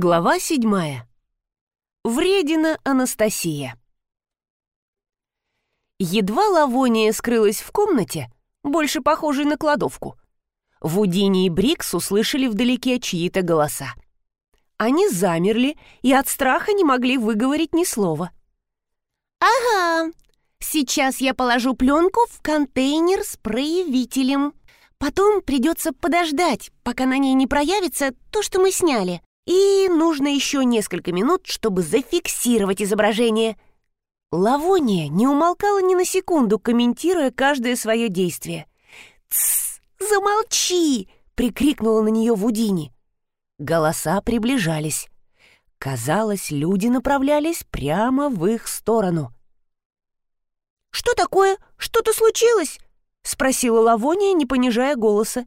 Глава седьмая. Вредина Анастасия. Едва Лавония скрылась в комнате, больше похожей на кладовку, Вудини и Брикс услышали вдалеке чьи-то голоса. Они замерли и от страха не могли выговорить ни слова. «Ага, сейчас я положу пленку в контейнер с проявителем. Потом придется подождать, пока на ней не проявится то, что мы сняли. И нужно еще несколько минут, чтобы зафиксировать изображение». Лавония не умолкала ни на секунду, комментируя каждое свое действие. «Тссс, замолчи!» — прикрикнула на нее Вудини. Голоса приближались. Казалось, люди направлялись прямо в их сторону. «Что такое? Что-то случилось?» — спросила Лавония, не понижая голоса.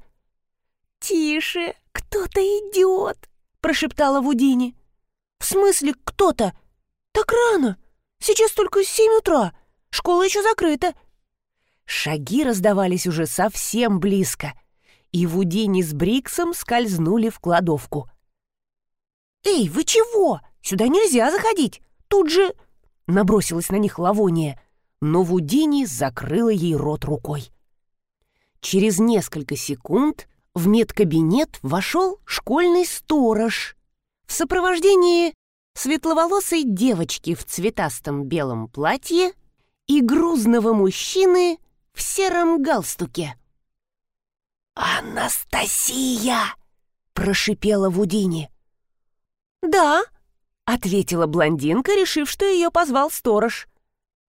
«Тише, кто-то идет!» — прошептала Вудини. «В смысле кто-то? Так рано! Сейчас только семь утра, школа еще закрыта!» Шаги раздавались уже совсем близко, и Вудини с Бриксом скользнули в кладовку. «Эй, вы чего? Сюда нельзя заходить! Тут же...» Набросилась на них Лавония, но Вудини закрыла ей рот рукой. Через несколько секунд в медкабинет вошел школьный сторож в сопровождении светловолосой девочки в цветастом белом платье и грузного мужчины в сером галстуке. «Анастасия!» — прошипела Вудини. «Да», — ответила блондинка, решив, что ее позвал сторож.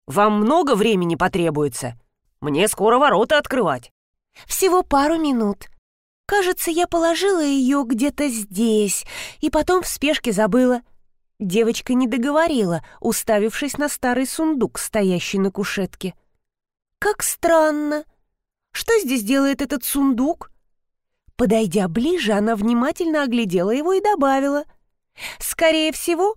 «Вам много времени потребуется? Мне скоро ворота открывать». «Всего пару минут», Кажется, я положила ее где-то здесь, и потом в спешке забыла. Девочка не договорила, уставившись на старый сундук, стоящий на кушетке. Как странно. Что здесь делает этот сундук? Подойдя ближе, она внимательно оглядела его и добавила. Скорее всего,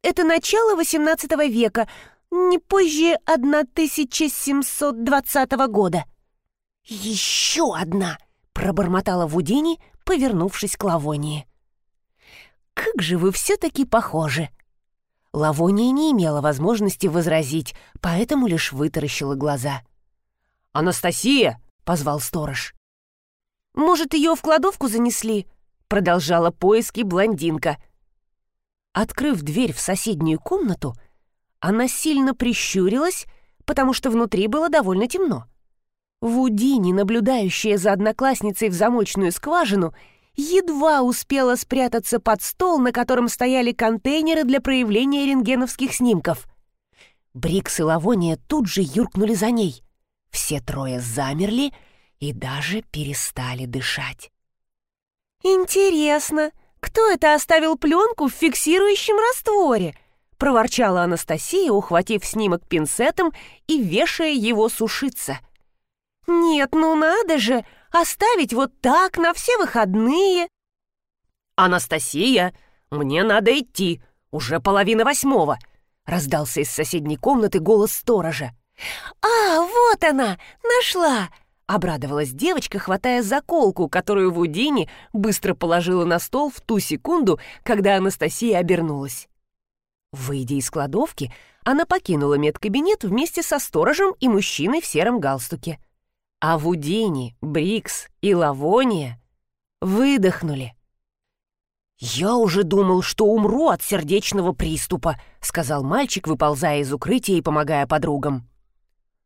это начало XVIII века, не позже 1720 года. Еще одна! Пробормотала Вудини, повернувшись к Лавонии. «Как же вы все-таки похожи!» Лавония не имела возможности возразить, поэтому лишь вытаращила глаза. «Анастасия!» — позвал сторож. «Может, ее в кладовку занесли?» — продолжала поиски блондинка. Открыв дверь в соседнюю комнату, она сильно прищурилась, потому что внутри было довольно темно. Вудини, наблюдающая за одноклассницей в замочную скважину, едва успела спрятаться под стол, на котором стояли контейнеры для проявления рентгеновских снимков. Брикс и Лавония тут же юркнули за ней. Все трое замерли и даже перестали дышать. «Интересно, кто это оставил пленку в фиксирующем растворе?» — проворчала Анастасия, ухватив снимок пинцетом и вешая его сушиться — «Нет, ну надо же! Оставить вот так на все выходные!» «Анастасия, мне надо идти! Уже половина восьмого!» Раздался из соседней комнаты голос сторожа. «А, вот она! Нашла!» Обрадовалась девочка, хватая заколку, которую Вудини быстро положила на стол в ту секунду, когда Анастасия обернулась. Выйдя из кладовки, она покинула медкабинет вместе со сторожем и мужчиной в сером галстуке а Вудини, Брикс и Лавония выдохнули. «Я уже думал, что умру от сердечного приступа», — сказал мальчик, выползая из укрытия и помогая подругам.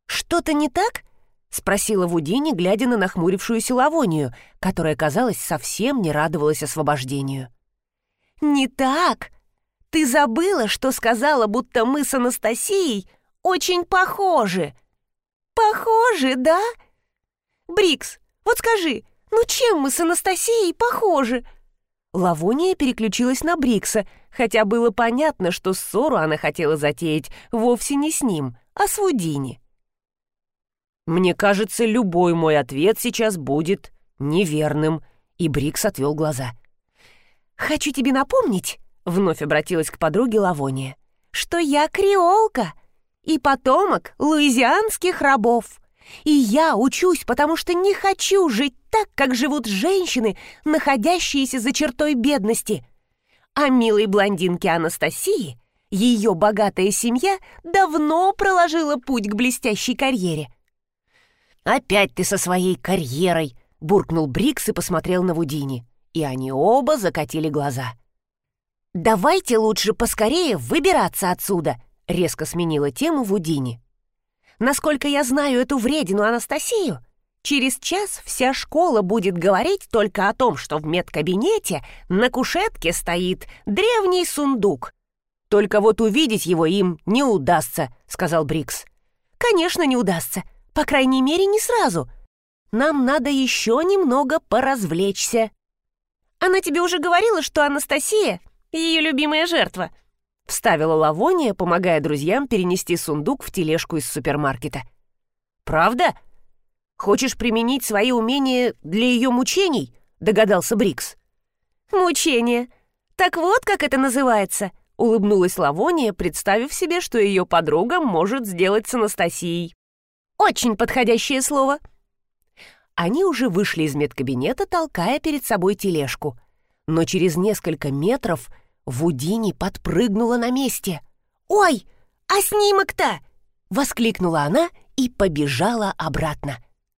«Что-то не так?» — спросила Вудини, глядя на нахмурившуюся Лавонию, которая, казалось, совсем не радовалась освобождению. «Не так! Ты забыла, что сказала, будто мы с Анастасией очень похожи!» «Похожи, да?» Брикс, вот скажи, ну чем мы с Анастасией похожи?» Лавония переключилась на Брикса, хотя было понятно, что ссору она хотела затеять вовсе не с ним, а с Вудини. «Мне кажется, любой мой ответ сейчас будет неверным», и Брикс отвел глаза. «Хочу тебе напомнить», — вновь обратилась к подруге Лавония, «что я креолка и потомок луизианских рабов. И я учусь, потому что не хочу жить так, как живут женщины, находящиеся за чертой бедности. А милой блондинке Анастасии ее богатая семья давно проложила путь к блестящей карьере. «Опять ты со своей карьерой!» — буркнул Брикс и посмотрел на Вудини. И они оба закатили глаза. «Давайте лучше поскорее выбираться отсюда!» — резко сменила тему Вудини. «Насколько я знаю эту вредину Анастасию, через час вся школа будет говорить только о том, что в медкабинете на кушетке стоит древний сундук. Только вот увидеть его им не удастся», — сказал Брикс. «Конечно, не удастся. По крайней мере, не сразу. Нам надо еще немного поразвлечься». «Она тебе уже говорила, что Анастасия — ее любимая жертва», — вставила Лавония, помогая друзьям перенести сундук в тележку из супермаркета. «Правда? Хочешь применить свои умения для ее мучений?» — догадался Брикс. «Мучение. Так вот, как это называется», — улыбнулась Лавония, представив себе, что ее подруга может сделать с Анастасией. «Очень подходящее слово», — они уже вышли из медкабинета, толкая перед собой тележку. Но через несколько метров Вудини подпрыгнула на месте. «Ой, а снимок-то!» — воскликнула она и побежала обратно.